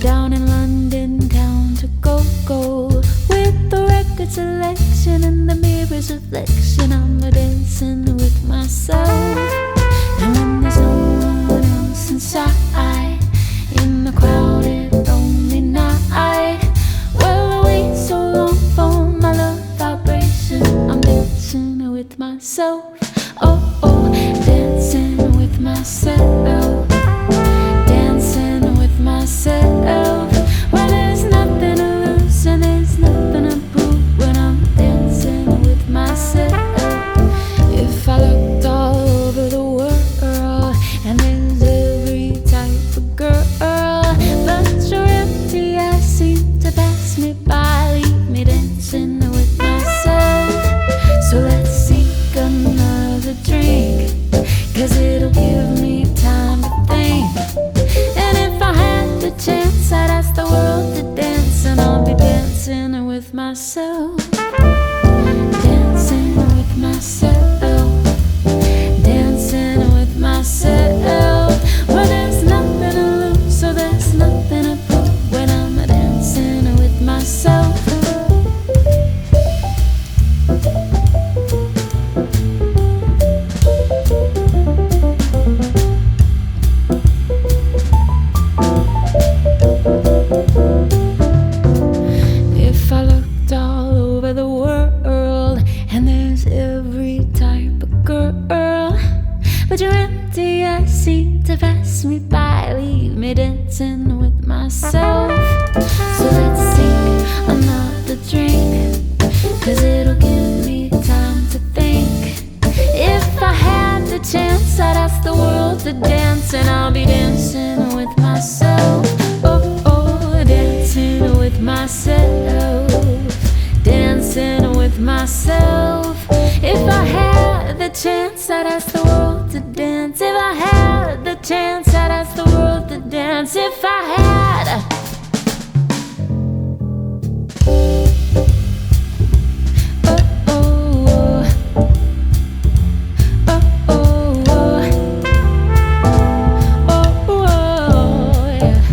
down in London town to go go with the record selection and the mirror's reflection. I'm a dancing with myself, and when there's no one else inside in the crowded lonely night, well I wait so long for my love vibration. I'm dancing with myself, with myself. Seem to pass me by, leave me dancing with myself. So let's seek another drink, cause it'll give me time to think. If I had the chance, I'd ask the world to dance, and I'll be dancing with myself. Oh, oh, dancing with myself, dancing with myself. If I had the chance, I'd ask the world to dance. If I yeah.